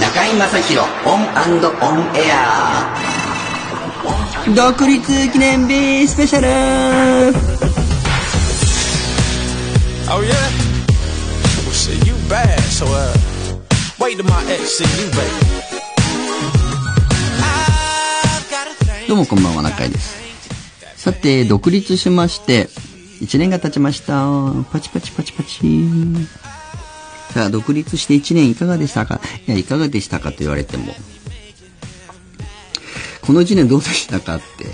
中居正広オンオンエア。独立記念日スペシャル、どうもこんばんは中居です。さて独立しまして1年が経ちました。パチパチパチパチ。さあ、独立して1年いかがでしたか？いや、いかがでしたかと言われても。この1年どうでしたかって、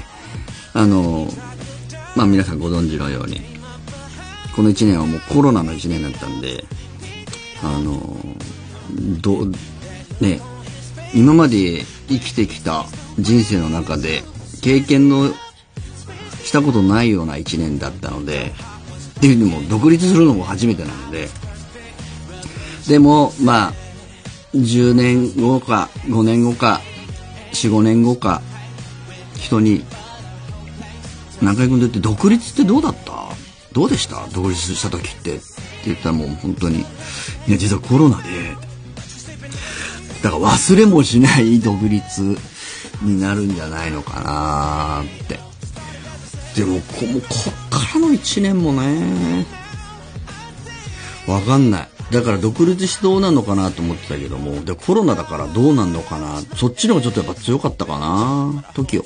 あの、まあ皆さんご存知のように、この1年はもうコロナの1年だったんで、あの、どう、ね、今まで生きてきた人生の中で経験のしたことないような1年だったので、っていうのも独立するのも初めてなので、でも、まあ、10年後か5年後か4、5年後か人に中居君と言って独立ってどうだった？どうでした？独立した時ってって言ったらもう本当に、いや実はコロナで、だから忘れもしない独立になるんじゃないのかなって。でもこ、もこっからの1年もね、わかんない。だから独立しどうなのかなと思ってたけども、で、コロナだからどうなんのかな。そっちの方がちょっとやっぱ強かったかな。時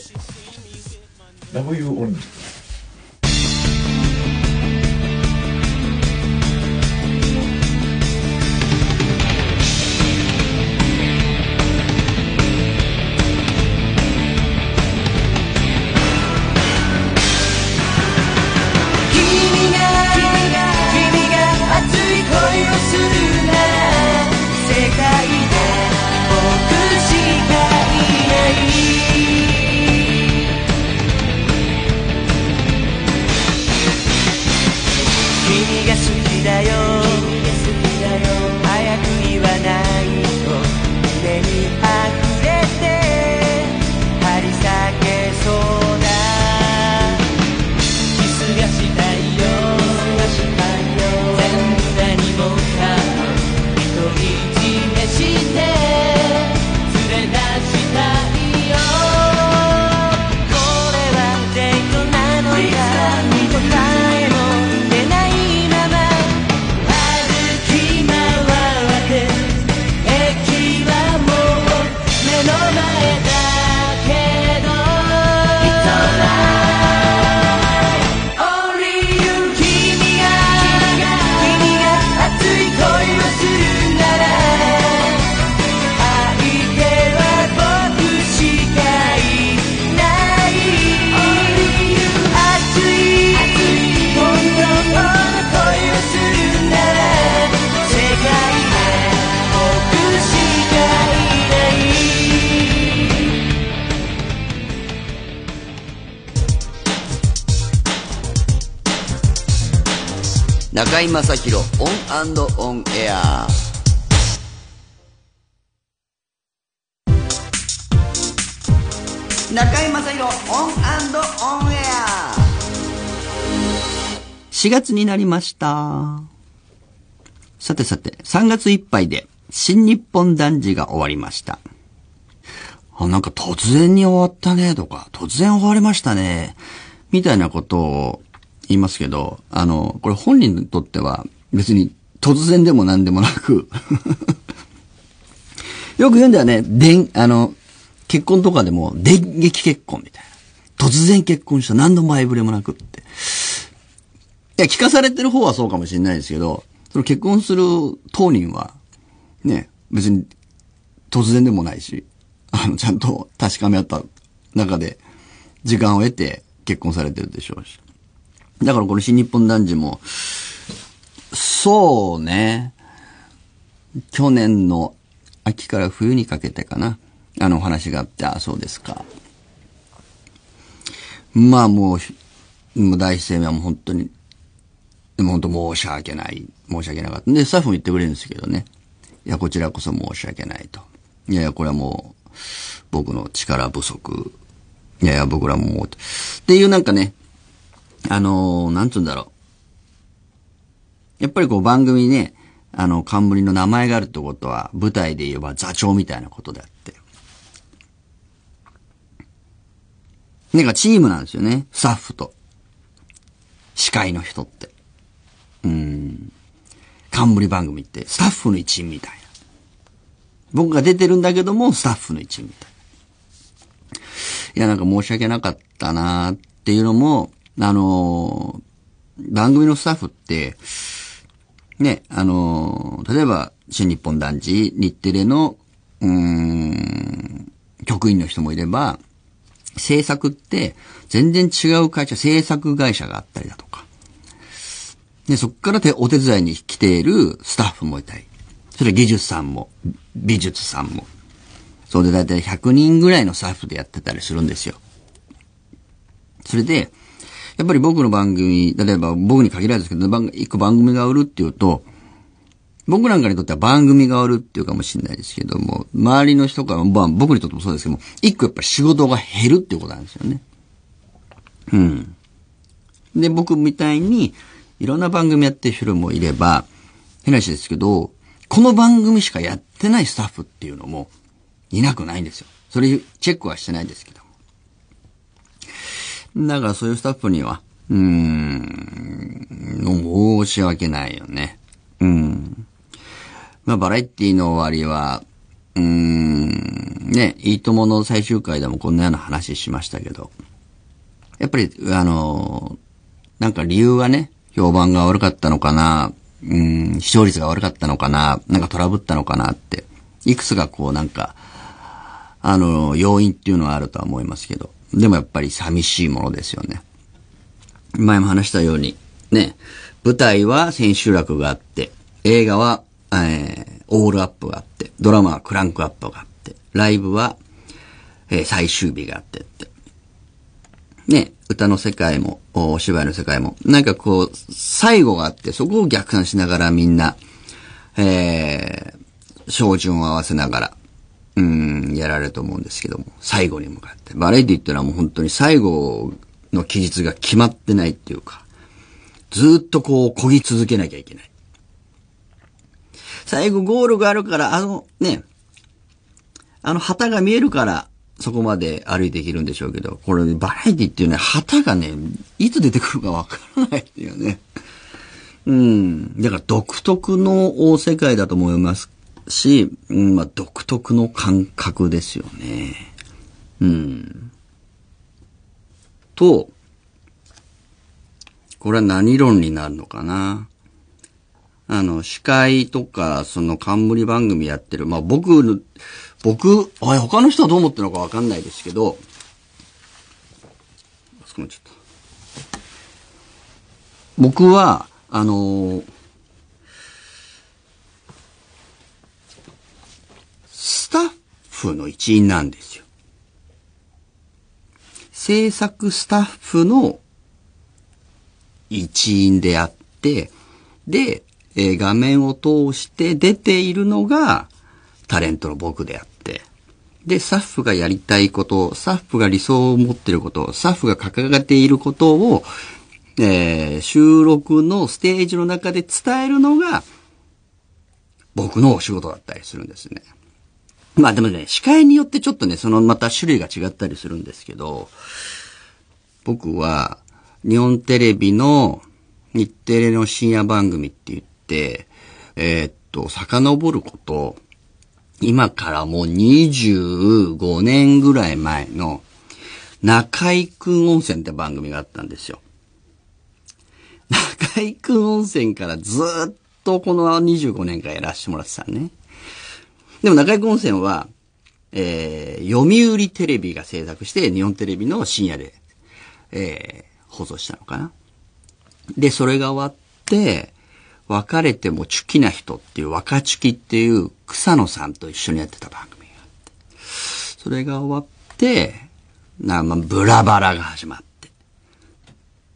中居正広オンオンエア中居正広オンオンエア4月になりました。さてさて3月いっぱいで新日本男児が終わりました。あ、なんか突然に終わったねとか、突然終わりましたね、みたいなことを言いますけど、あの、これ本人にとっては別に突然でも何でもなく、よく言うんだよね、電、あの、結婚とかでも電撃結婚みたいな。突然結婚した、何の前触れもなくって。いや、聞かされてる方はそうかもしれないですけど、その結婚する当人は、ね、別に突然でもないし、あの、ちゃんと確かめ合った中で、時間を得て結婚されてるでしょうし。だからこの新日本男児も、そうね、去年の秋から冬にかけてかな、あのお話があって、あ、そうですか。まあもう、もう第一声目はもう本当に、でも本当申し訳ない、申し訳なかった。で、スタッフも言ってくれるんですけどね。いや、こちらこそ申し訳ないと。いやいや、これはもう、僕の力不足。いやいや、僕らも、っていうなんかね、あのーなんつうんだろう。やっぱりこう番組ね、あの、冠の名前があるってことは、舞台で言えば座長みたいなことであって。なんかチームなんですよね。スタッフと。司会の人って。うん。冠番組って、スタッフの一員みたいな。僕が出てるんだけども、スタッフの一員みたいな。いや、なんか申し訳なかったなーっていうのも、あの番組のスタッフって、ね、あの例えば、新日本男児、日テレの、うん、局員の人もいれば、制作って全然違う会社、制作会社があったりだとか。で、そこからてお手伝いに来ているスタッフもいたり。それ技術さんも、美術さんも。そうでだいたい100人ぐらいのスタッフでやってたりするんですよ。それで、やっぱり僕の番組、例えば僕に限らずですけど、一個番組が売るっていうと、僕なんかにとっては番組が売るっていうかもしれないですけども、周りの人から、まあ僕にとってもそうですけども、一個やっぱり仕事が減るっていうことなんですよね。うん。で、僕みたいに、いろんな番組やってる人もいれば、変な話ですけど、この番組しかやってないスタッフっていうのも、いなくないんですよ。それチェックはしてないですけど。だからそういうスタッフには、うーん、申し訳ないよね。うん。まあ、バラエティの終わりは、うーん、ね、いいともの最終回でもこんなような話しましたけど、やっぱり、あの、なんか理由がね、評判が悪かったのかな、うん、視聴率が悪かったのかな、なんかトラブったのかなって、いくつかこうなんか、あの、要因っていうのはあるとは思いますけど、でもやっぱり寂しいものですよね。前も話したように、ね、舞台は千秋楽があって、映画は、えー、オールアップがあって、ドラマはクランクアップがあって、ライブは、えー最終日があってって。ね、歌の世界も、お芝居の世界も、なんかこう、最後があって、そこを逆算しながらみんな、えー、照準を合わせながら、うん、やられると思うんですけども、最後に向かって。バラエティっていうのはもう本当に最後の期日が決まってないっていうか、ずっとこう、漕ぎ続けなきゃいけない。最後ゴールがあるから、あの、ね、あの旗が見えるから、そこまで歩いていけるんでしょうけど、これバラエティっていうね、旗がね、いつ出てくるかわからないっていうね。うん。だから独特の世界だと思いますし、うん、まあ独特の感覚ですよね。うん。と、これは何論になるのかな？あの、司会とか、その冠番組やってる、まあ僕の、僕、あ他の人はどう思ってるのかわかんないですけど、あそこにちょっと僕は、あのースタッフの一員なんですよ。制作スタッフの一員であって、で、え画面を通して出ているのがタレントの僕であって、で、スタッフがやりたいこと、スタッフが理想を持っていること、スタッフが掲げていることを、えー収録のステージの中で伝えるのが、僕のお仕事だったりするんですね。まあでもね、司会によってちょっとね、そのまた種類が違ったりするんですけど、僕は、日本テレビの日テレの深夜番組って言って、えーっと、遡ること、今からもう25年ぐらい前の中井くん温泉って番組があったんですよ。中井くん温泉からずっとこの25年間やらせてもらってたね。でも中井温泉は、えー、読売テレビが制作して日本テレビの深夜で、えー、放送したのかな。で、それが終わって、別れてもチュキな人っていう若チュキっていう草野さんと一緒にやってた番組があって。それが終わって、な、まあ、ブラバラが始まって。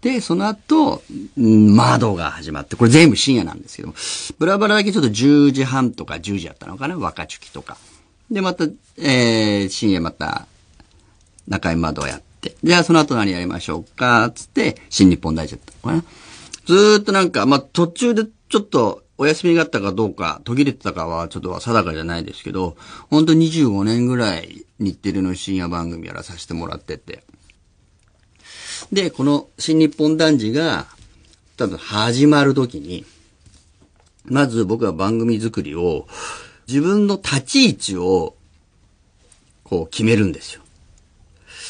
で、その後、窓が始まって、これ全部深夜なんですけども、ブラバラだけちょっと10時半とか10時やったのかな若チュキとか。で、また、えー、深夜また、中井窓をやって、じゃあその後何やりましょうか、つって、新日本大臣だったのかな。ずーっとなんか、まあ、途中でちょっと、お休みがあったかどうか、途切れてたかはちょっと定かじゃないですけど、本当25年ぐらい日テレの深夜番組やらさせてもらってて。で、この新日本男児が、多分始まるときに、まず僕は番組作りを、自分の立ち位置を、こう決めるんですよ。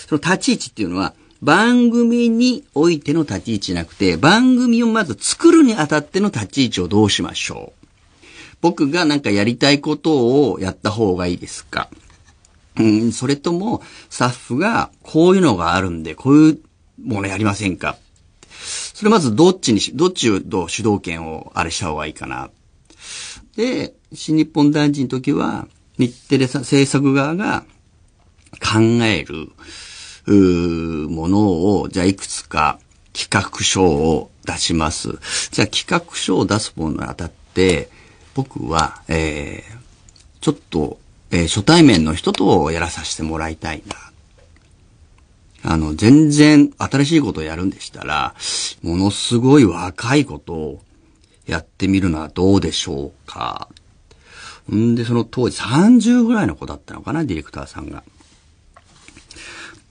その立ち位置っていうのは、番組においての立ち位置じゃなくて、番組をまず作るにあたっての立ち位置をどうしましょう。僕がなんかやりたいことをやった方がいいですかうん、それとも、スタッフがこういうのがあるんで、こういうものやりませんか？それまずどっちにし、どっちを主導権をあれした方がいいかな。で、新日本男児の時は、日テレさ制作側が考える、うーものを、じゃあいくつか企画書を出します。じゃあ企画書を出すものにあたって、僕は、えー、ちょっと、えー初対面の人とやらさせてもらいたいな。あの、全然新しいことをやるんでしたら、ものすごい若いことをやってみるのはどうでしょうか。んで、その当時30ぐらいの子だったのかな、ディレクターさんが。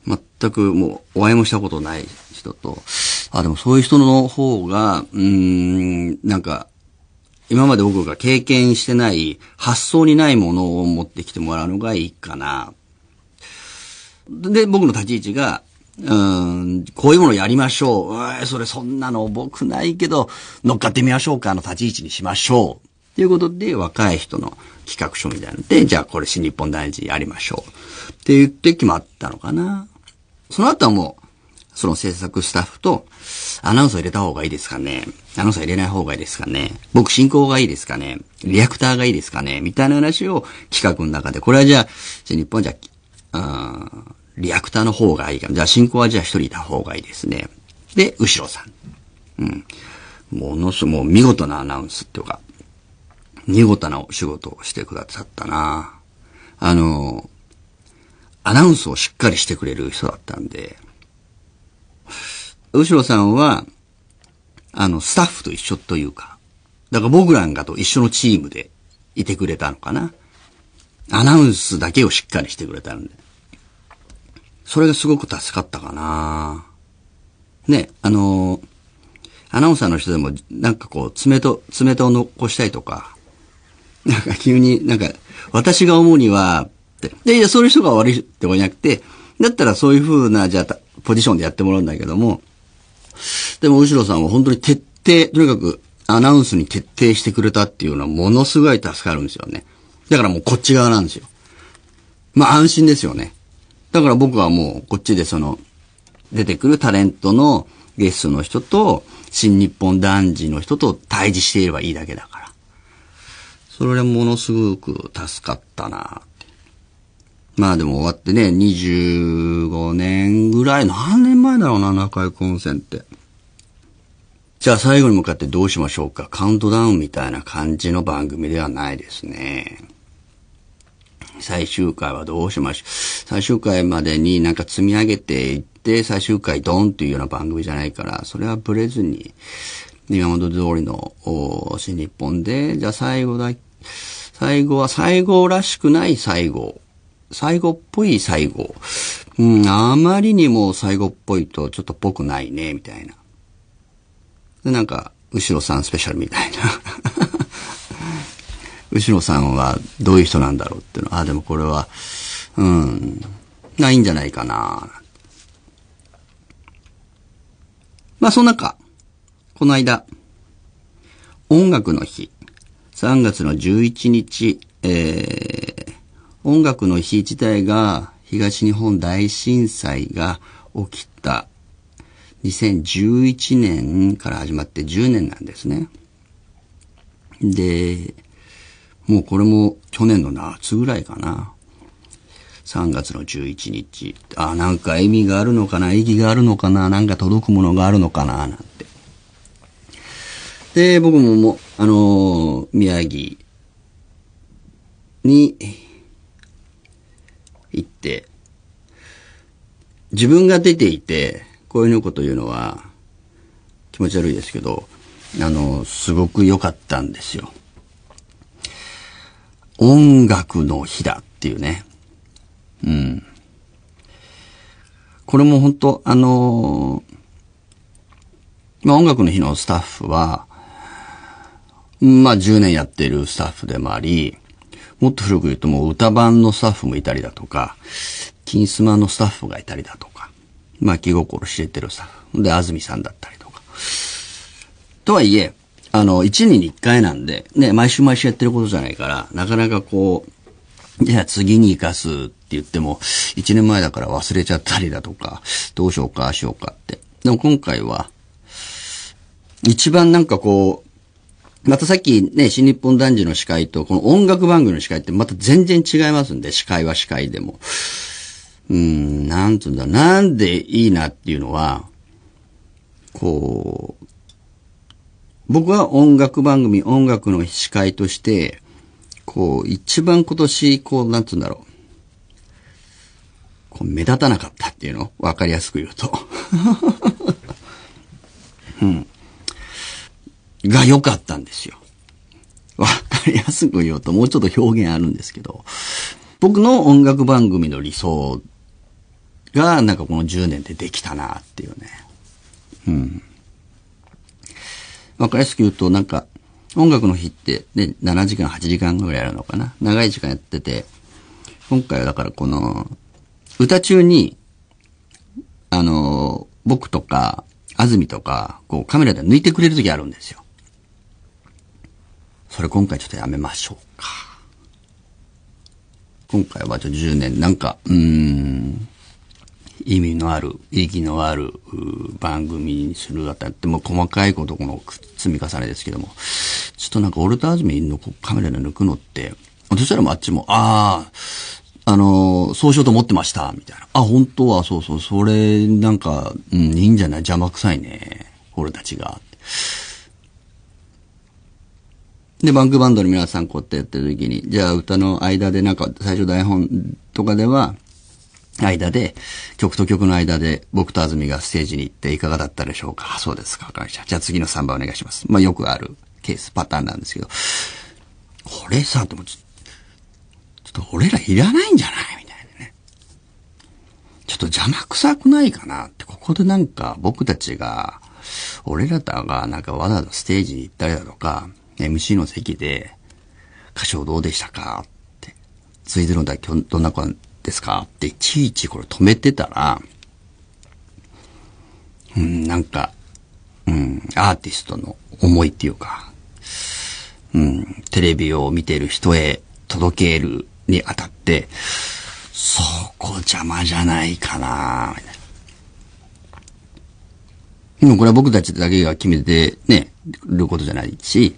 全くもうお会いもしたことない人と、あ、でもそういう人の方が、うーん、なんか、今まで僕が経験してない、発想にないものを持ってきてもらうのがいいかな。で、僕の立ち位置が、うん、こういうものやりましょう。うーそれそんなの僕ないけど、乗っかってみましょうかの立ち位置にしましょう。ということで、若い人の企画書みたいなので、じゃあこれ新日本大事やりましょう。って言って決まったのかな。その後はもう、その制作スタッフと、アナウンサー入れた方がいいですかねアナウンサー入れない方がいいですかね僕進行がいいですかねリアクターがいいですかねみたいな話を企画の中で、これはじゃあ、じゃあ日本じゃ、リアクターの方がいいか。じゃあ進行はじゃあ一人いた方がいいですね。で、後ろさん。うん。ものすごい、もう見事なアナウンスっていうか、見事なお仕事をしてくださったなあの、アナウンスをしっかりしてくれる人だったんで、後ろさんは、あの、スタッフと一緒というか、だから僕らがと一緒のチームでいてくれたのかな。アナウンスだけをしっかりしてくれたんで。それがすごく助かったかなね、あの、アナウンサーの人でも、なんかこう、爪と、爪とを残したいとか、なんか急になんか、私が思うには、ってで、いや、そういう人が悪いってことじゃなくて、だったらそういう風な、じゃあ、ポジションでやってもらうんだけども、でも、後ろさんは本当に徹底、とにかくアナウンスに徹底してくれたっていうのはものすごい助かるんですよね。だからもうこっち側なんですよ。まあ安心ですよね。だから僕はもうこっちでその、出てくるタレントのゲストの人と、新日本男児の人と対峙していればいいだけだから。それはものすごく助かったなっ。まあでも終わってね、25年ぐらい、何年前だろうな、中井混戦って。じゃあ最後に向かってどうしましょうか。カウントダウンみたいな感じの番組ではないですね。最終回はどうしましょう。最終回までになんか積み上げていって、最終回ドンっていうような番組じゃないから、それはブレずに、今まで通りの新日本で、じゃあ最後だ、最後は最後らしくない最後。最後っぽい最後。うん、あまりにも最後っぽいとちょっとっぽくないね、みたいな。で、なんか、後ろさんスペシャルみたいな。後ろさんはどういう人なんだろうっていうのは、あ、でもこれは、うん、ないんじゃないかな。まあ、その中、この間、音楽の日、3月の11日、えー、音楽の日自体が東日本大震災が起きた2011年から始まって10年なんですね。で、もうこれも去年の夏ぐらいかな。3月の11日。あ、なんか意味があるのかな？意義があるのかな？なんか届くものがあるのかな？なんて。で、僕ももう、あのー宮城に行って、自分が出ていて、こういうのこと言うのは気持ち悪いですけど、あの、すごく良かったんですよ。音楽の日だっていうね。うん。これも本当あのまあ、音楽の日のスタッフは、まあ、10年やってるスタッフでもあり、もっと古く言うともう歌版のスタッフもいたりだとか、金スマのスタッフがいたりだとか、まあ、気心知れてるスタッフ。で、安住さんだったりとか。とはいえ、あの、1年に1回なんで、ね、毎週毎週やってることじゃないから、なかなかこう、じゃあ次に生かすって言っても、1年前だから忘れちゃったりだとか、どうしようか、しようかって。でも今回は、一番なんかこう、またさっきね、新日本男児の司会と、この音楽番組の司会ってまた全然違いますんで、司会は司会でも。うーん、なんつうんだ、なんでいいなっていうのは、こう、僕は音楽番組、音楽の司会として、こう、一番今年、こう、なんつうんだろう。こう目立たなかったっていうの？わかりやすく言うと。うん。が良かったんですよ。わかりやすく言うと、もうちょっと表現あるんですけど、僕の音楽番組の理想が、なんかこの10年でできたなっていうね。うん。わかりやすく言うと、なんか、音楽の日って、ね、7時間、8時間ぐらいやるのかな。長い時間やってて、今回はだからこの、歌中に、あの、僕とか、安住とか、こうカメラで抜いてくれる時あるんですよ。それ今回ちょっとやめましょうか。今回はちょっと10年、なんか、うーん、意味のある、意義のあるう番組にするあたっても細かいことこの積み重ねですけども、ちょっとなんか俺と安住のこうカメラで抜くのって、そしたらもうあっちも、ああ、あのそうしようと思ってました、みたいな。あ、本当は、そうそう、それ、なんか、うん、いいんじゃない？邪魔くさいね。俺たちが。で、バンクバンドの皆さんこうやってやってる時に、じゃあ歌の間でなんか、最初台本とかでは、間で、曲と曲の間で、僕と安住がステージに行っていかがだったでしょうか？そうですか。わかりました。じゃあ次の3番お願いします。まあよくあるケース、パターンなんですけど、これさ、でもちょちょっと俺らいらないんじゃない？みたいなね。ちょっと邪魔くさくないかなって、ここでなんか僕たちが、俺らがなんかわざわざステージに行ったりだとか、MC の席で、歌唱どうでしたか？って、ついでのだ今日どんな子ですか？っていちいちこれ止めてたら、うん、なんか、うん、アーティストの思いっていうか、うん、テレビを見てる人へ届けるにあたって、そこ邪魔じゃないかなみたいな。でもこれは僕たちだけが決めてね、ることじゃないし、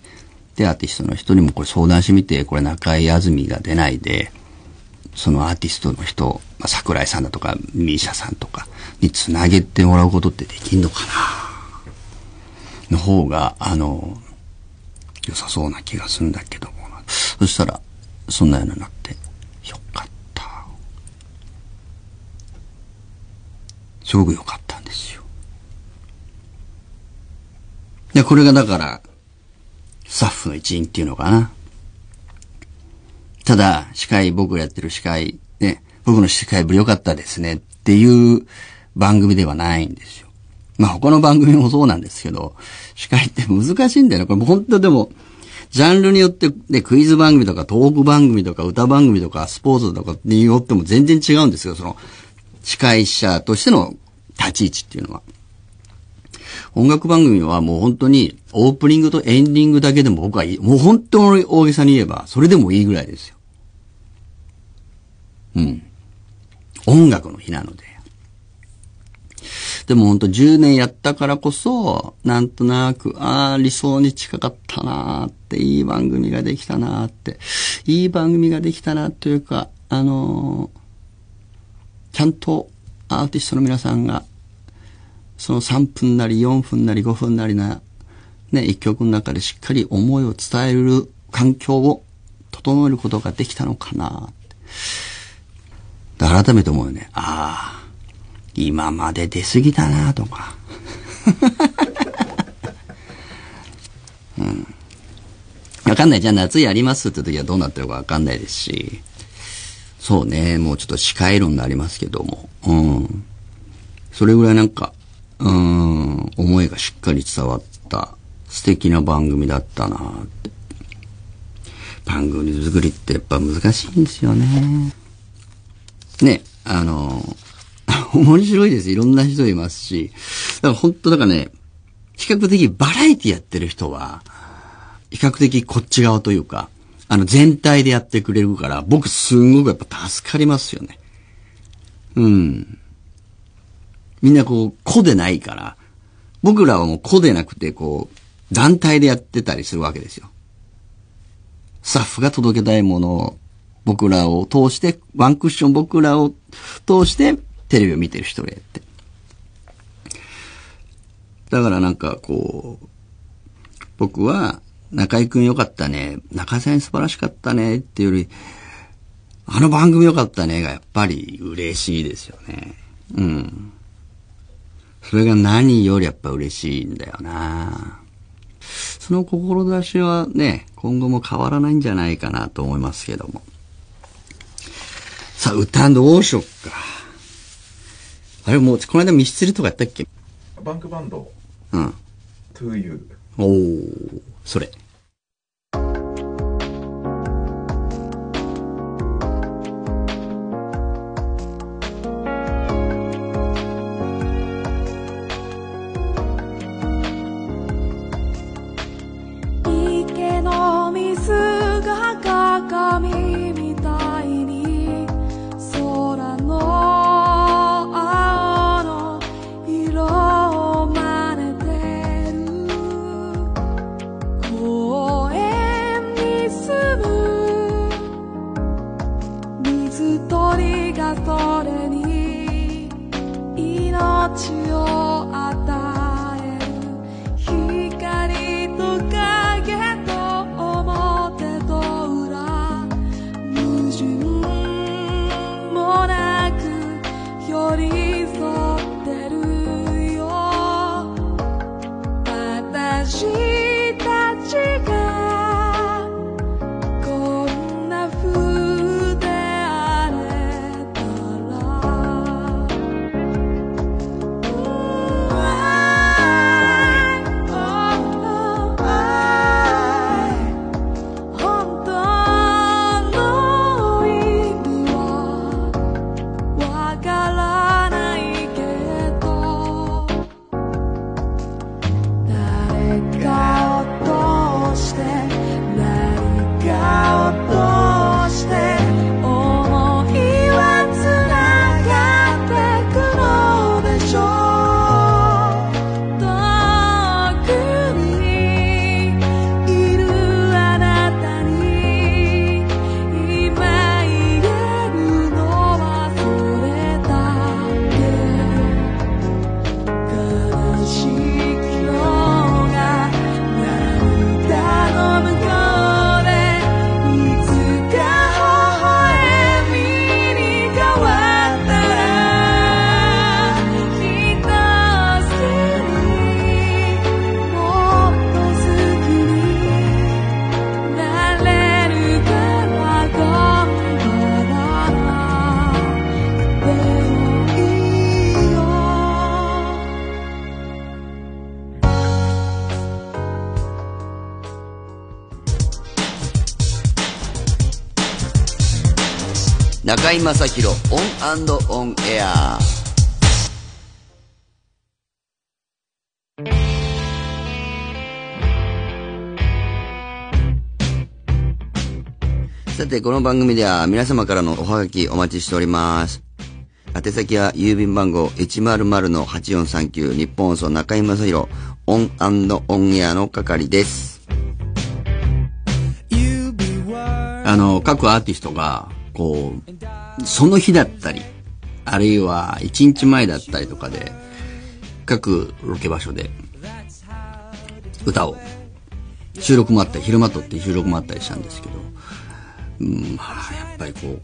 で、アーティストの人にもこれ相談してみて、これ中井あずみが出ないで、そのアーティストの人、まあ、桜井さんだとか、ミーシャさんとかにつなげてもらうことってできんのかな？の方が、あの、良さそうな気がするんだけども。そしたら、そんなようになって、よかった。すごく良かったんですよ。で、これがだから、スタッフの一員っていうのかな。ただ、司会、僕がやってる司会、ね、僕の司会ぶり良かったですねっていう番組ではないんですよ。まあ他の番組もそうなんですけど、司会って難しいんだよね。これ本当でも、ジャンルによって、ね、クイズ番組とかトーク番組とか歌番組とかスポーツとかによっても全然違うんですよ。その、司会者としての立ち位置っていうのは。音楽番組はもう本当にオープニングとエンディングだけでも僕は。もう本当に大げさに言えば、それでもいいぐらいですよ。うん。音楽の日なので。でも本当10年やったからこそ、なんとなく、ああ、理想に近かったなーって、いい番組ができたなーって、いい番組ができたなというか、あのーちゃんとアーティストの皆さんが、その3分なり4分なり5分なりな、ね、一曲の中でしっかり思いを伝える環境を整えることができたのかなって。改めて思うよね。ああ、今まで出過ぎたなとか。わかんない。じゃあ夏やりますって時はどうなってるかわかんないですし。そうね、もうちょっと視界論になりますけども。うん。それぐらいなんか、うん、思いがしっかり伝わった素敵な番組だったなって。番組作りってやっぱ難しいんですよね。ね、あの、面白いです。いろんな人いますし。だから本当だからね、比較的バラエティやってる人は、比較的こっち側というか、あの全体でやってくれるから、僕すんごくやっぱ助かりますよね。うん。みんなこう、個でないから、僕らはもう個でなくて、こう、団体でやってたりするわけですよ。スタッフが届けたいものを、僕らを通して、ワンクッション僕らを通して、テレビを見てる人がやって。だからなんかこう、僕は、中井くんよかったね、中井さん素晴らしかったねっていうより、あの番組よかったねがやっぱり嬉しいですよね。うん。それが何よりやっぱ嬉しいんだよな。その志はね、今後も変わらないんじゃないかなと思いますけども。さあ、歌どうしよっか。あれもう、この間ミスチルとかやったっけ？バンクバンド、うん。To You。おー、それ。中居正広 ON and ON AIR さて、この番組では皆様からのおはがきお待ちしております。宛先は郵便番号100-8439ニッポン放送中居正広 ON and ON AIR の係です。あの、各アーティストが、こう、その日だったり、あるいは一日前だったりとかで、各ロケ場所で、歌を、収録もあったり、昼間撮って収録もあったりしたんですけど、うん、まあ、やっぱりこう、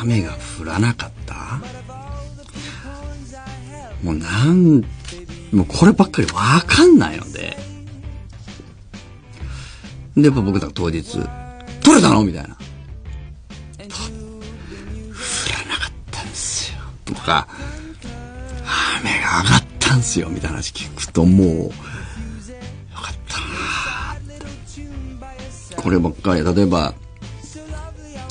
雨が降らなかった？もうなん、もうこればっかりわかんないので、で、やっぱ僕だ当日、取れたの？みたいな。とか、雨が上がったんすよ、みたいな話聞くともう、よかったなっこればっかり、例えば、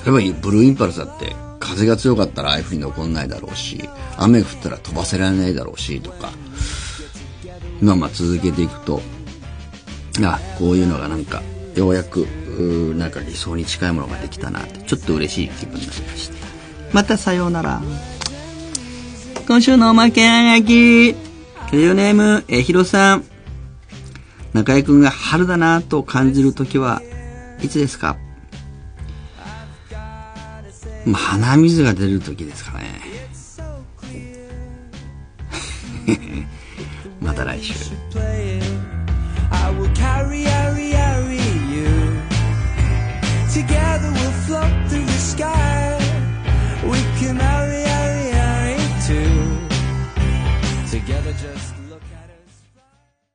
例えばブルーインパルスだって、風が強かったらああいう風に残んないだろうし、雨降ったら飛ばせられないだろうし、とか、まあまあ続けていくと、あ、こういうのがなんか、ようやく、なんか理想に近いものができたなって、ちょっと嬉しい気分になりました。またさようなら。今週のおまけあがき。ラジオネーム、えひろさん。中居くんが春だなと感じるときはいつですか？まあ、鼻水が出るときですかね。また来週。Together we'll float through the sky.